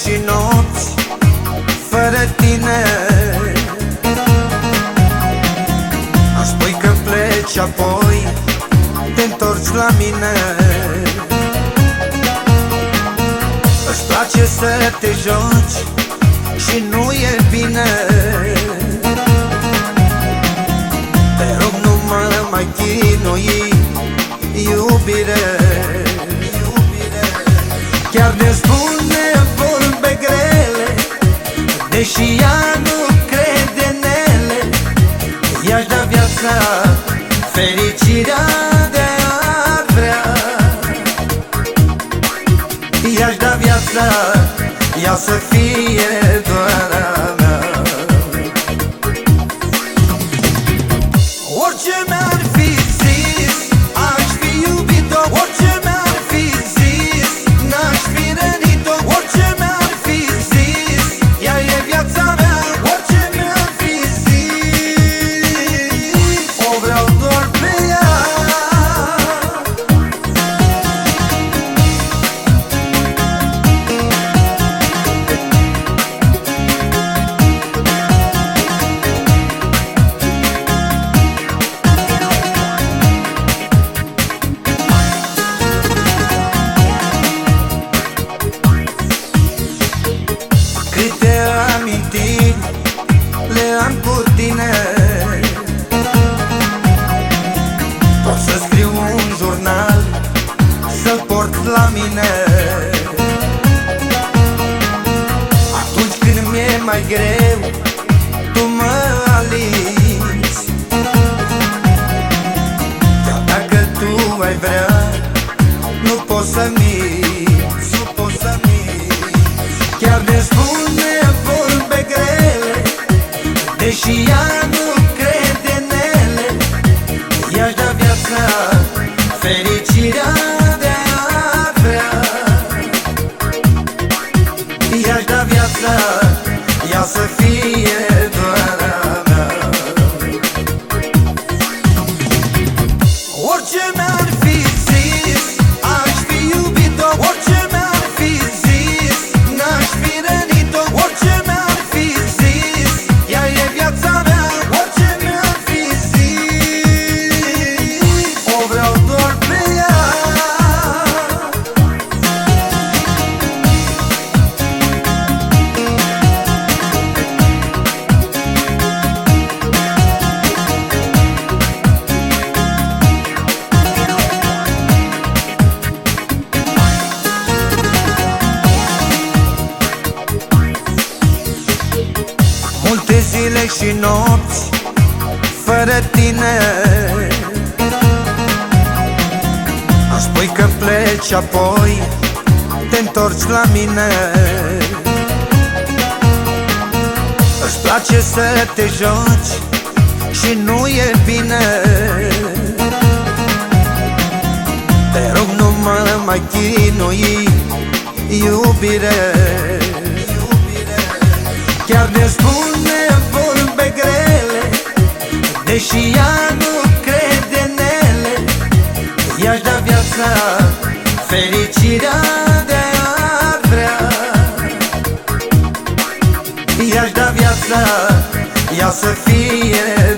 și nopți Fără tine. Aș spui că pleci apoi Te întorci la mine. Îți place să te joci Și nu e bine. Te rog nu mă mai chinui Iubire. Chiar ne spune Deși ea nu crede în ele I-aș da viața Fericirea de a vrea. I-aș da viața Ea să fie doar a cu tine. Pot să scriu un jurnal Să-l port la mine. Atunci când mi-e mai greu Tu mă alinți Chiar dacă tu ai vrea Nu poți să Deși ea nu crede în ele I-aș da viața Fericirea de a vrea I-aș da viața Ea să fie zile și nopți Fără tine. Aș spui că pleci apoi Te întorci la mine. Îți place să te joci Și nu e bine. Te rog nu mă mai chinui Iubire. Chiar ne spune vorbe grele Deși ea nu crede în ele I-aș da viața Fericirea de a vrea. I-aș da viața Ea să fie